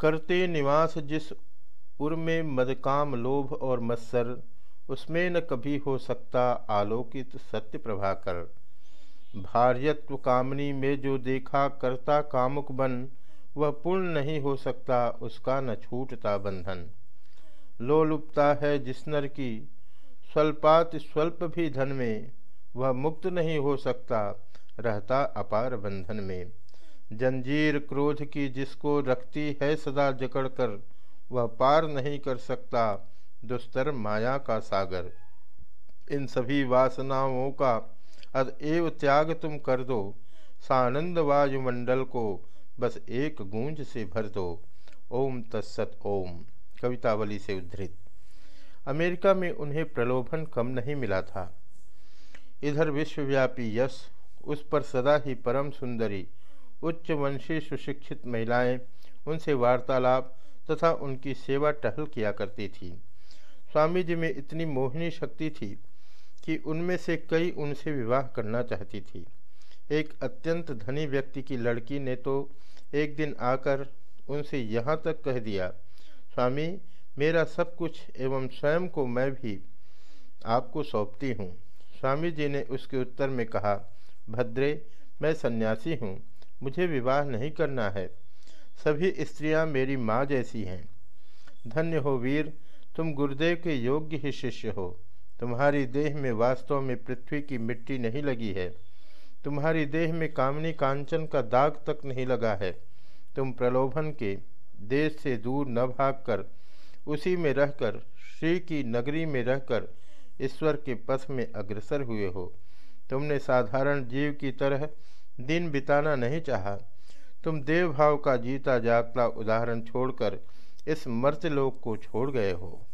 करते निवास जिस उर में मदकाम लोभ और मत्सर, उसमें न कभी हो सकता आलोकित सत्य प्रभाकर। भार्यत्व कामनी में जो देखा करता कामुक बन, वह पूर्ण नहीं हो सकता उसका न छूटता बंधन। लोलुपता है जिस नर की, स्वल्पात स्वल्प भी धन में, वह मुक्त नहीं हो सकता, रहता अपार बंधन में। जंजीर क्रोध की जिसको रखती है सदा जकड़कर वह पार नहीं कर सकता, दुस्तर माया का सागर। इन सभी वासनाओं का अतएव त्याग तुम कर दो, सानंद वायुमंडल को बस एक गूंज से भर दो। ओम तत्सत ओम। कवितावली से उद्धृत। अमेरिका में उन्हें प्रलोभन कम नहीं मिला था। इधर विश्वव्यापी यश उस पर सदा ही परम सुंदरी उच्च वंशी सुशिक्षित महिलाएँ उनसे वार्तालाप तथा उनकी सेवा टहल किया करती थी। स्वामी जी में इतनी मोहिनी शक्ति थी कि उनमें से कई उनसे विवाह करना चाहती थी। एक अत्यंत धनी व्यक्ति की लड़की ने तो एक दिन आकर उनसे यहाँ तक कह दिया, स्वामी, मेरा सब कुछ एवं स्वयं को मैं भी आपको सौंपती हूँ। स्वामी जी ने उसके उत्तर में कहा, भद्रे, मैं सन्यासी हूँ। मुझे विवाह नहीं करना है। सभी स्त्रियाँ मेरी माँ जैसी हैं। धन्य हो वीर, तुम गुरुदेव के योग्य ही शिष्य हो। तुम्हारी देह में वास्तव में पृथ्वी की मिट्टी नहीं लगी है। तुम्हारी देह में कामनी कांचन का दाग तक नहीं लगा है। तुम प्रलोभन के देश से दूर न भागकर, उसी में रहकर, श्री की नगरी में रहकर, ईश्वर के पथ में अग्रसर हुए हो। तुमने साधारण जीव की तरह दिन बिताना नहीं चाहा। तुम देव भाव का जीता जागता उदाहरण छोड़कर इस मर्त्यलोक को छोड़ गए हो।